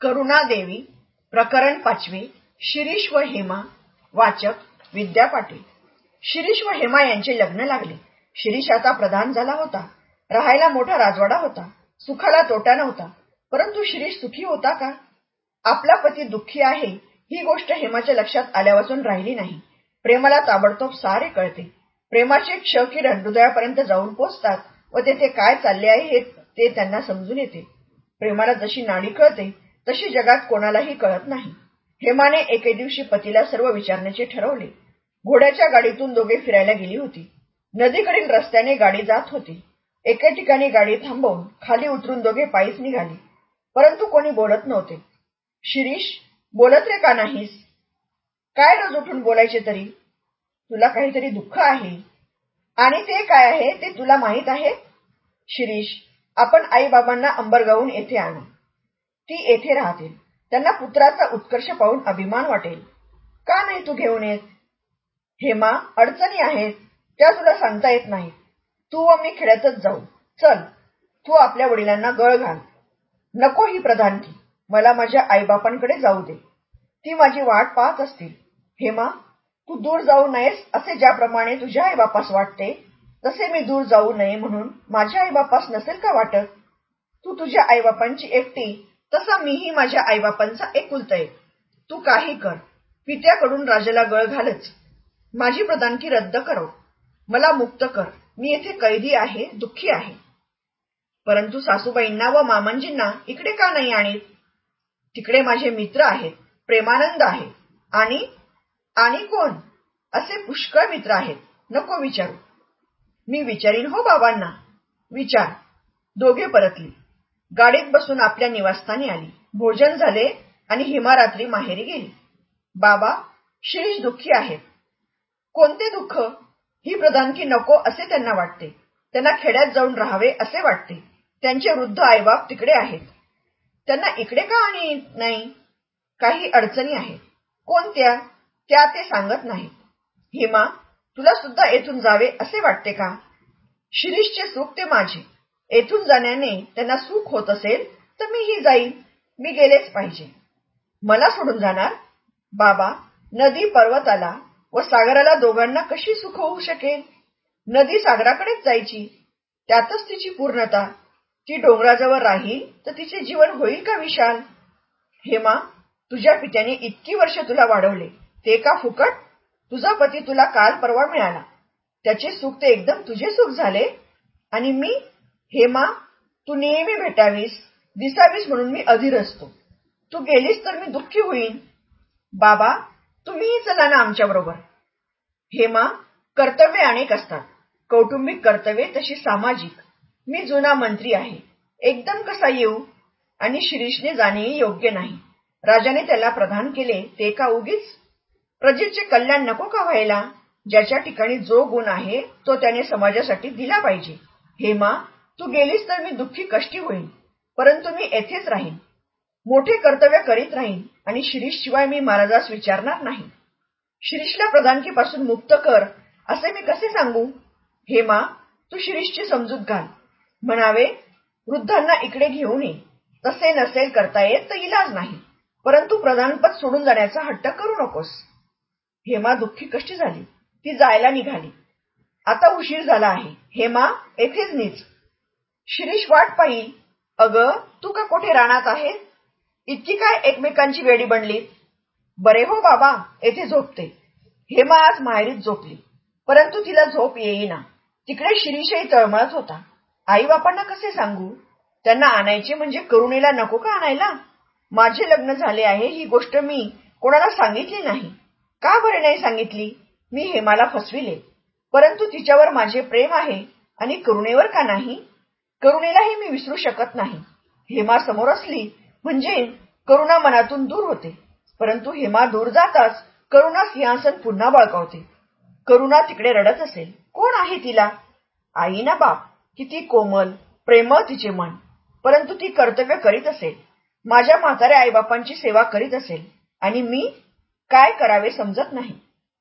करुणादेवी प्रकरण पाचवे शिरीष व हेमा वाचक विद्या पाटील. शिरीष व हेमा यांचे लग्न लागले. शिरीष आता प्रधान झाला होता. राहायला मोठा राजवाडा होता. सुखाला तोटा नव्हता. परंतु शिरीष सुखी होता का? आपला पती दुःखी आहे ही गोष्ट हेमाच्या लक्षात आल्यापासून राहिली नाही. प्रेमाला ताबडतोब सारे कळते. प्रेमाचे क्ष किरण हृदयापर्यंत जाऊन पोचतात व तेथे काय चालले आहे हे ते त्यांना समजून येते. प्रेमाला जशी नाडी कळते तशी जगात कोणालाही कळत नाही. हेमाने एके दिवशी पतीला सर्व विचारण्याचे ठरवले. घोड्याच्या गाडीतून दोघे फिरायला गेली होती. नदीकडील रस्त्याने गाडी जात होती. एके ठिकाणी गाडी थांबवून खाली उतरून दोघे पायीच निघाली. परंतु कोणी बोलत नव्हते. शिरीष बोलत रे का नाहीस? काय रोज उठून बोलायचे तरी? तुला काहीतरी दुःख आहे. आणि ते काय आहे ते तुला माहीत आहे? शिरीष आपण आई बाबांना अंबरगावून येथे आणू. ती येथे राहतील. त्यांना पुत्राचा उत्कर्ष पाहून अभिमान वाटेल. का नाही तू घेऊन येत? हेमा अडचणी आहेत. त्या तुला सांगता येत नाही तू व मी खेड्यातच जाऊ. चल तू आपल्या वडिलांना गळ घाल. नको ही प्रधानकी. मला माझ्या आईबापांकडे जाऊ दे. ती माझी वाट पाहत असतील. हेमा तू दूर जाऊ नयेस असे ज्याप्रमाणे तुझ्या आईबापास वाटते तसे मी दूर जाऊ नये म्हणून माझ्या आईबापास नसेल का वाटत? तू तुझ्या आईबापांची एकटी तसा मीही माझ्या आईबापांचा एकुलता एक तू काही कर. पित्याकडून राजाला गळ घालच. माझी प्रधानकी रद्द करो. मला मुक्त कर. मी येथे कैदी आहे दुःखी आहे. परंतु सासूबाईंना व मामांजींना इकडे का नाही आणीत तिकडे माझे मित्र आहेत प्रेमानंद आहे. आणि आणि कोण? असे पुष्कळ मित्र आहेत. नको विचारू. मी विचारीन हो बाबांना. विचार. दोघे परतली. गाडीत बसून आपल्या निवासस्थानी आली. भोजन झाले आणि हिमारात्री माहेरी गेली. बाबा शिरीष दुःखी आहेत. कोणते दुःख? ही प्रधानकी नको असे त्यांना वाटते. त्यांना खेड्यात जाऊन राहावे असे वाटते. त्यांचे वृद्ध आईबाप तिकडे आहेत. त्यांना इकडे का आणि नाही? काही अडचणी आहेत. कोणत्या? त्या ते सांगत नाहीत. हेमा तुला सुद्धा येथून जावे असे वाटते का? शिरीषचे सुख ते माझे. येथून जाण्याने त्यांना सुख होत असेल तर मीही जाईल मी गेलेच पाहिजे. मला सोडून जाणार? बाबा नदी पर्वताला व सागराला दोघांना कशी सुख होऊ शकेल? नदी सागराकडेच जायची. त्यातच तिची पूर्णता. ती डोंगराजवळ राहील तर तिचे जीवन होईल का विशाल? हेमा तुझ्या पित्याने इतकी वर्ष तुला वाढवले. ते का फुकट? तुझा पती तुला काल परवा मिळाला. त्याचे सुख ते एकदम तुझे सुख झाले. आणि मी हेमा तू नेहमी भेटावीस दिसावीस म्हणून मी अधीर असतो. तू गेलीस तर मी दुःखी होईन. बाबा तुम्हीही चला ना आमच्या बरोबर. हेमा कर्तव्ये अनेक असतात. कौटुंबिक कर्तव्ये तशी सामाजिक. मी जुना मंत्री आहे. एकदम कसा येऊ? आणि शिरीषने जाणेही योग्य नाही. राजाने त्याला प्रधान केले ते का उगीच? प्रजेचे कल्याण नको का व्हायला? ज्याच्या ठिकाणी जो गुण आहे तो त्याने समाजासाठी दिला पाहिजे. हेमा तू गेलीस तर मी दुःखी कष्टी होईन परंतु मी येथेच राहीन. मोठे कर्तव्य करीत राहीन आणि शिरीष शिवाय मी महाराजास विचारणार नाही. शिरीषला प्रधानकीपासून मुक्त कर असे मी कसे सांगू? हेमा तू शिरीषची समजूत घाल. म्हणावे वृद्धांना इकडे घेऊन ये. तसे नसेल करता येत तर इलाज नाही परंतु प्रधानपद सोडून जाण्याचा हट्ट करू नकोस. हेमा दुःखी कष्टी झाली. ती जायला निघाली. आता उशीर झाला आहे. हेमा येथेच नीच. शिरीष वाट पाहिल अग तू का कोठे राहणार आहेस? इतकी काय एकमेकांची वेडी बनली? बरे हो बाबा येथे झोपते. हेमा आज माहेरीत झोपली. परंतु तिला झोप येईना. तिकडे शिरीषही तळमळत होता. आई बापांना कसे सांगू? त्यांना आणायचे म्हणजे करुणेला नको का आणायला? माझे लग्न झाले आहे ही गोष्ट मी कोणाला सांगितली नाही. का बरे नाही सांगितली? मी हेमाला फसविले. परंतु तिच्यावर माझे प्रेम आहे आणि करुणेवर का नाही? करुणेलाही मी विसरू शकत नाही. हेमा समोर असली म्हणजे करुणा मनातून दूर होते. परंतु हेमा दूर जाताच करुणा सिंहासन पुन्हा बळकावते. करुणा तिकडे रडत असेल. कोण आहे तिला? आई ना बाप किती कोमल प्रेमळ तिचे मन. परंतु ती कर्तव्य करीत असेल. माझ्या म्हाताऱ्या आईबापांची सेवा करीत असेल. आणि मी काय करावे समजत नाही.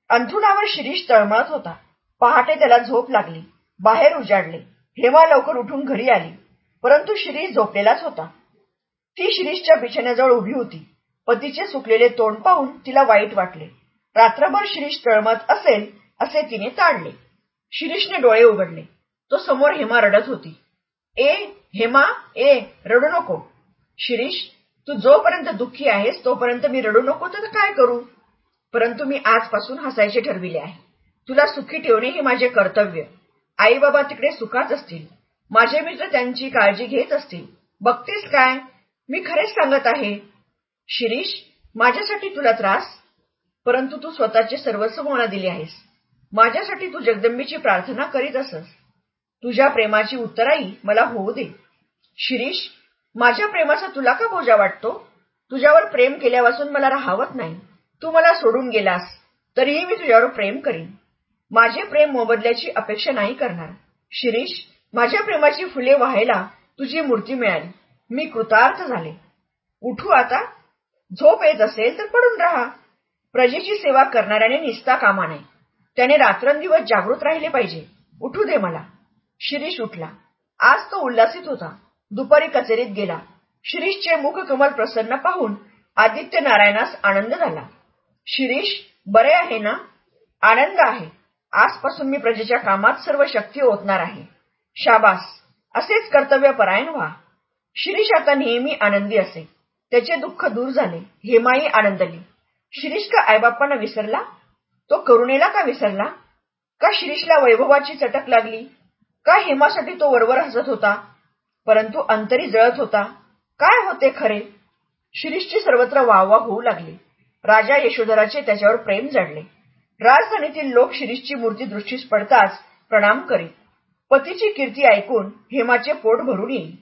अंथरुणावर शिरीष तळमळत होता. पहाटे त्याला झोप लागली. बाहेर उजाडले. हेमा लवकर उठून घरी आली. परंतु शिरीष झोपलेलाच होता. ती शिरीषच्या बिछाण्याजवळ उभी होती. पतीचे सुकलेले तोंड पाहून तिला वाईट वाटले. रात्रभर शिरीष तळमत असेल असे तिने ताडले शिरीषने डोळे उघडले. तो समोर हेमा रडत होती. ए हेमा ए रडू नको. शिरीष तू जोपर्यंत दुःखी आहेस तोपर्यंत मी रडू नको तर काय करू? परंतु मी आजपासून हसायचे ठरविले आहे. तुला सुखी ठेवणे हे माझे कर्तव्य. आई बाबा तिकडे सुखात असतील. माझे मित्र त्यांची काळजी घेत असतील. बघतेस काय? मी खरेच सांगत आहे. शिरीष माझ्यासाठी तुला त्रास? परंतु तू स्वतःचे सर्वस्व मला दिले आहेस. माझ्यासाठी तू जगदंबीची प्रार्थना करीत असस. तुझ्या प्रेमाची उत्तराई मला होऊ दे. शिरीष माझ्या प्रेमाचा तुला का बोजा वाटतो? तुझ्यावर प्रेम केल्यापासून मला राहावत नाही. तू मला सोडून गेलास. तरीही मी तुझ्यावर प्रेम करीन. माझे प्रेम मोबदल्याची अपेक्षा नाही करणार. शिरीष माझ्या प्रेमाची फुले व्हायला तुझी मूर्ती मिळाली. मी कृतार्थ झाले. उठू आता. झोप येत असेल तर पडून राहा. प्रजेची सेवा करणाऱ्याने निसता कामा नाही त्याने रात्रंदिवस जागृत राहिले पाहिजे. उठू दे मला. शिरीष उठला. आज तो उल्हासित होता. दुपारी कचेरीत गेला. शिरीषचे मुख कमल प्रसन्न पाहून आदित्य नारायणास आनंद झाला. शिरीष बरे आहे ना? आनंद आहे. आजपासून मी प्रजेच्या कामात सर्व शक्ती ओतणार आहे. शाबास. असेच कर्तव्य परायण व्हा. शिरीष आता नेहमी आनंदी असे. त्याचे दुःख दूर झाले. हेमाई आनंदली. शिरीष का आईबापांना विसरला? तो करुणेला का विसरला? का शिरीषला वैभवाची चटक लागली? का हेमासाठी तो वरवर हसत होता? परंतु अंतरी जळत होता. काय होते खरे? शिरीषची सर्वत्र वाहवा होऊ लागली. राजा यशोधराचे त्याच्यावर प्रेम जडले. राजधानीतील लोक शिरीषची मूर्ती दृष्टीस पडताच प्रणाम करीत. पतीची कीर्ती ऐकून हेमाचे पोट भरून येईल